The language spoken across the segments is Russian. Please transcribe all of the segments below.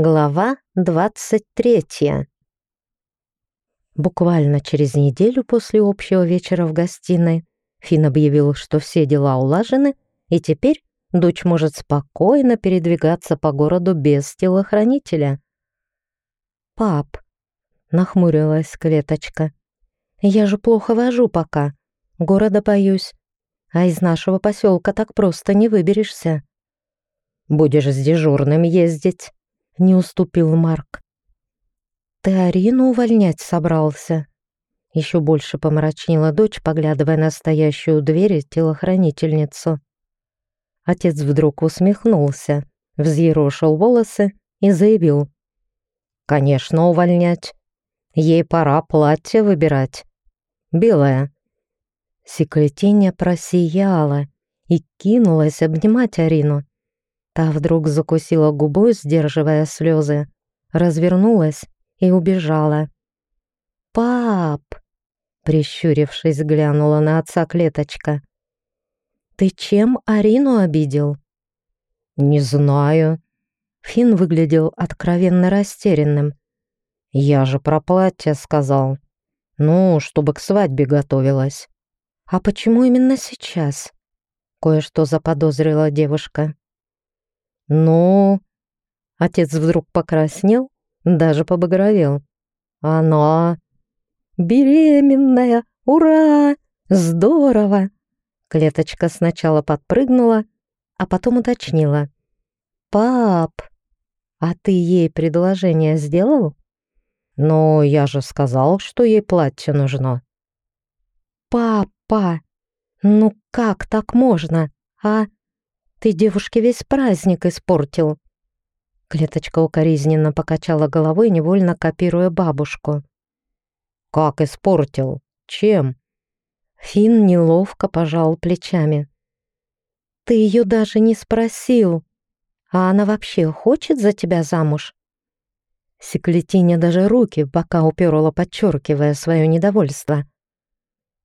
Глава 23. Буквально через неделю после общего вечера в гостиной Финн объявил, что все дела улажены, и теперь дочь может спокойно передвигаться по городу без телохранителя. «Пап», — нахмурилась клеточка, — «я же плохо вожу пока, города боюсь, а из нашего поселка так просто не выберешься». «Будешь с дежурным ездить», не уступил Марк. «Ты Арину увольнять собрался?» Еще больше помрачнела дочь, поглядывая на стоящую у двери телохранительницу. Отец вдруг усмехнулся, взъерошил волосы и заявил. «Конечно, увольнять. Ей пора платье выбирать. Белое». Секретиня просияла и кинулась обнимать Арину. Та вдруг закусила губу, сдерживая слезы, развернулась и убежала. «Пап!» — прищурившись, глянула на отца клеточка. «Ты чем Арину обидел?» «Не знаю». Финн выглядел откровенно растерянным. «Я же про платье сказал. Ну, чтобы к свадьбе готовилась». «А почему именно сейчас?» Кое-что заподозрила девушка. «Ну...» Отец вдруг покраснел, даже побагровел. «Она... беременная! Ура! Здорово!» Клеточка сначала подпрыгнула, а потом уточнила. «Пап, а ты ей предложение сделал?» «Ну, я же сказал, что ей платье нужно». «Папа, ну как так можно, а?» Ты девушке весь праздник испортил». Клеточка укоризненно покачала головой, невольно копируя бабушку. «Как испортил? Чем?» Фин неловко пожал плечами. «Ты ее даже не спросил. А она вообще хочет за тебя замуж?» Секлетиня даже руки бока уперла, подчеркивая свое недовольство.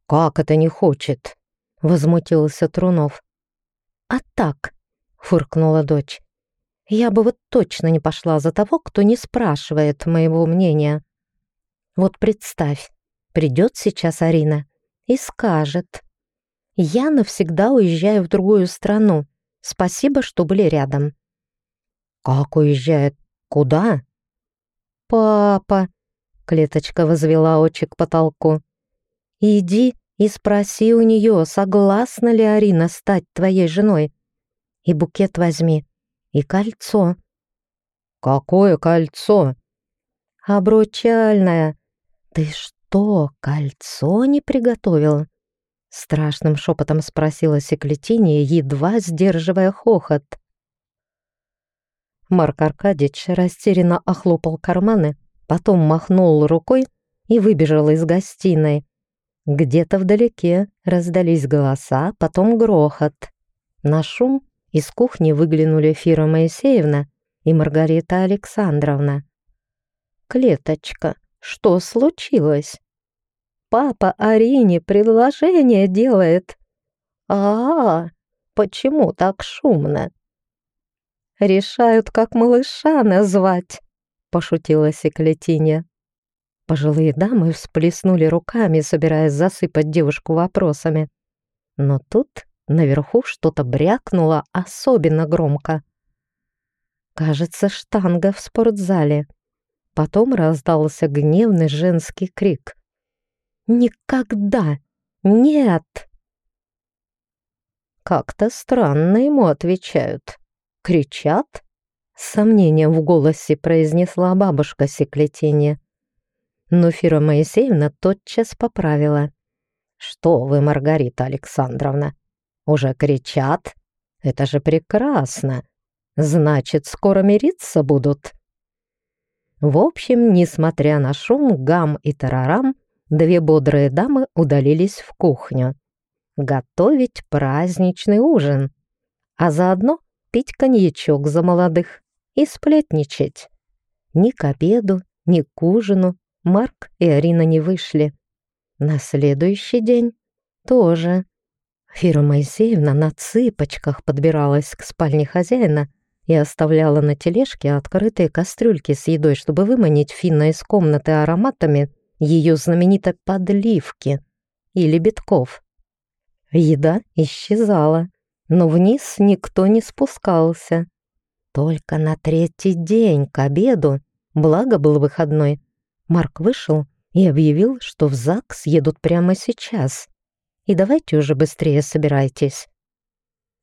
«Как это не хочет?» — возмутился Трунов. «А так», — фыркнула дочь, «я бы вот точно не пошла за того, кто не спрашивает моего мнения. Вот представь, придет сейчас Арина и скажет, «Я навсегда уезжаю в другую страну. Спасибо, что были рядом». «Как уезжает? Куда?» «Папа», — клеточка возвела очи к потолку, «иди и спроси у нее, согласна ли Арина стать твоей женой. И букет возьми, и кольцо». «Какое кольцо?» «Обручальное. Ты что, кольцо не приготовил?» Страшным шепотом спросила Секлетиния, едва сдерживая хохот. Марк Аркадьевич растерянно охлопал карманы, потом махнул рукой и выбежал из гостиной, где-то вдалеке раздались голоса, потом грохот. На шум из кухни выглянули Фира Моисеевна и Маргарита Александровна. «Клеточка, что случилось?» «Папа Арине предложение делает». А, -а, а почему так шумно?» «Решают, как малыша назвать», — пошутила Секлетиня. Пожилые дамы всплеснули руками, собираясь засыпать девушку вопросами. Но тут наверху что-то брякнуло особенно громко. Кажется, штанга в спортзале. Потом раздался гневный женский крик. «Никогда! Нет!» Как-то странно ему отвечают. Кричат? С сомнением в голосе произнесла бабушка Секлетине. Но Фира Моисеевна тотчас поправила. «Что вы, Маргарита Александровна, уже кричат? Это же прекрасно! Значит, скоро мириться будут!» В общем, несмотря на шум, гам и тарарам, две бодрые дамы удалились в кухню. Готовить праздничный ужин, а заодно пить коньячок за молодых и сплетничать. Ни к обеду, ни к ужину Марк и Арина не вышли. На следующий день тоже. Фира Моисеевна на цыпочках подбиралась к спальне хозяина и оставляла на тележке открытые кастрюльки с едой, чтобы выманить Финна из комнаты ароматами ее знаменитой подливки или битков. Еда исчезала, но вниз никто не спускался. Только на третий день к обеду, благо был выходной, Марк вышел и объявил, что в ЗАГС едут прямо сейчас. И давайте уже быстрее собирайтесь.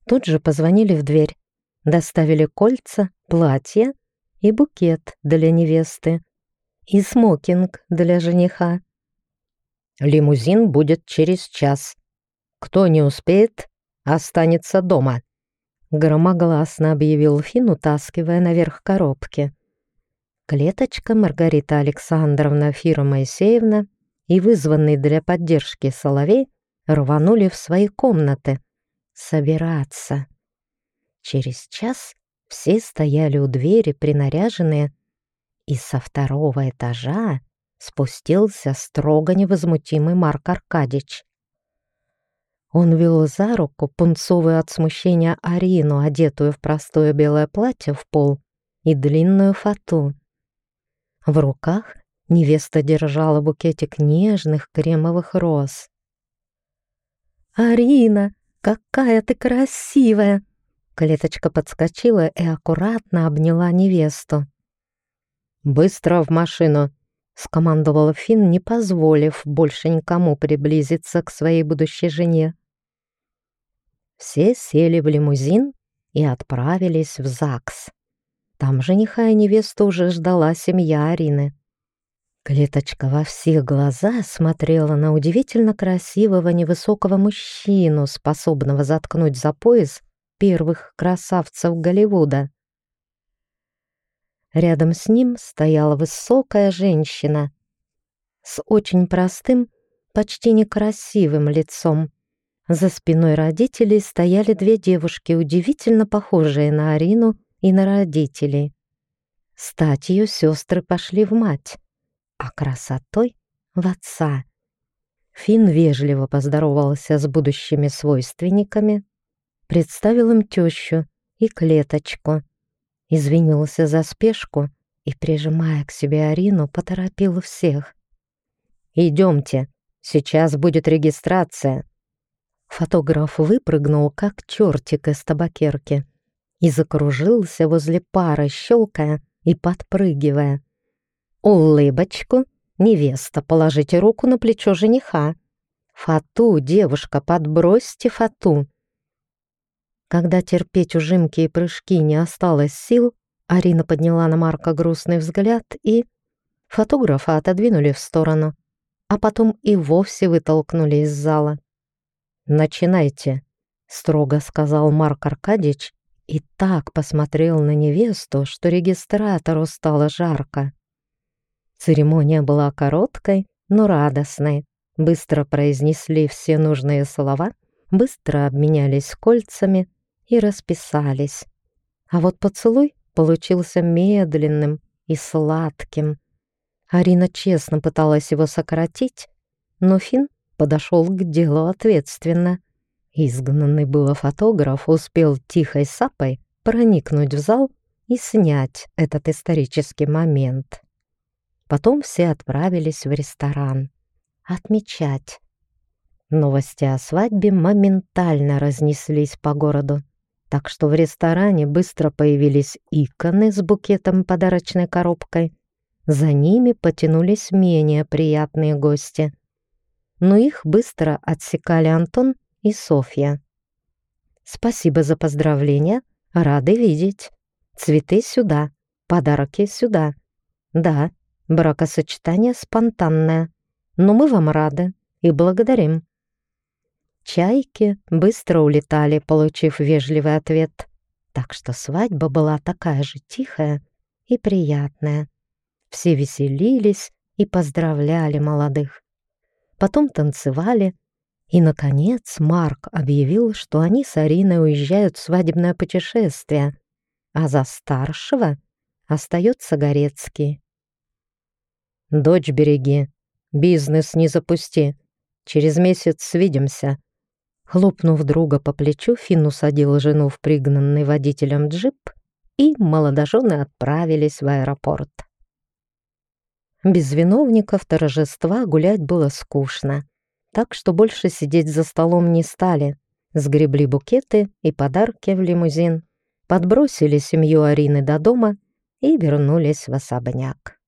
Тут же позвонили в дверь, доставили кольца, платье и букет для невесты, и смокинг для жениха. Лимузин будет через час. Кто не успеет, останется дома. Громогласно объявил Фин, утаскивая наверх коробки. Клеточка Маргарита Александровна Фира Моисеевна и вызванный для поддержки Соловей рванули в свои комнаты. Собираться. Через час все стояли у двери, принаряженные, и со второго этажа спустился строго невозмутимый Марк Аркадьевич. Он вел за руку пунцовую от смущения Арину, одетую в простое белое платье в пол и длинную фату. В руках невеста держала букетик нежных кремовых роз. «Арина, какая ты красивая!» Клеточка подскочила и аккуратно обняла невесту. «Быстро в машину!» — скомандовал Финн, не позволив больше никому приблизиться к своей будущей жене. Все сели в лимузин и отправились в ЗАГС. Там жениха и невесту уже ждала семья Арины. Клеточка во все глаза смотрела на удивительно красивого невысокого мужчину, способного заткнуть за пояс первых красавцев Голливуда. Рядом с ним стояла высокая женщина с очень простым, почти некрасивым лицом. За спиной родителей стояли две девушки, удивительно похожие на Арину и на родителей. Статью сестры пошли в мать, а красотой — в отца. Фин вежливо поздоровался с будущими свойственниками, представил им тещу и клеточку, извинился за спешку и, прижимая к себе Арину, поторопил всех. «Идемте, сейчас будет регистрация». Фотограф выпрыгнул, как чертик из табакерки и закружился возле пары, щелкая и подпрыгивая. «Улыбочку! Невеста, положите руку на плечо жениха! Фату, девушка, подбросьте фату!» Когда терпеть ужимки и прыжки не осталось сил, Арина подняла на Марка грустный взгляд и... Фотографа отодвинули в сторону, а потом и вовсе вытолкнули из зала. «Начинайте», — строго сказал Марк Аркадьевич и так посмотрел на невесту, что регистратору стало жарко. Церемония была короткой, но радостной. Быстро произнесли все нужные слова, быстро обменялись кольцами и расписались. А вот поцелуй получился медленным и сладким. Арина честно пыталась его сократить, но Финн подошел к делу ответственно — Изгнанный было фотограф успел тихой сапой проникнуть в зал и снять этот исторический момент. Потом все отправились в ресторан. Отмечать. Новости о свадьбе моментально разнеслись по городу, так что в ресторане быстро появились иконы с букетом подарочной коробкой. За ними потянулись менее приятные гости. Но их быстро отсекали Антон и Софья. «Спасибо за поздравления. Рады видеть. Цветы сюда, подарки сюда. Да, бракосочетание спонтанное, но мы вам рады и благодарим». Чайки быстро улетали, получив вежливый ответ, так что свадьба была такая же тихая и приятная. Все веселились и поздравляли молодых. Потом танцевали, и, наконец, Марк объявил, что они с Ариной уезжают в свадебное путешествие, а за старшего остается Горецкий. «Дочь береги, бизнес не запусти, через месяц свидимся». Хлопнув друга по плечу, Финн усадил жену в пригнанный водителем джип и молодожены отправились в аэропорт. Без виновников торжества гулять было скучно, так что больше сидеть за столом не стали. Сгребли букеты и подарки в лимузин, подбросили семью Арины до дома и вернулись в особняк.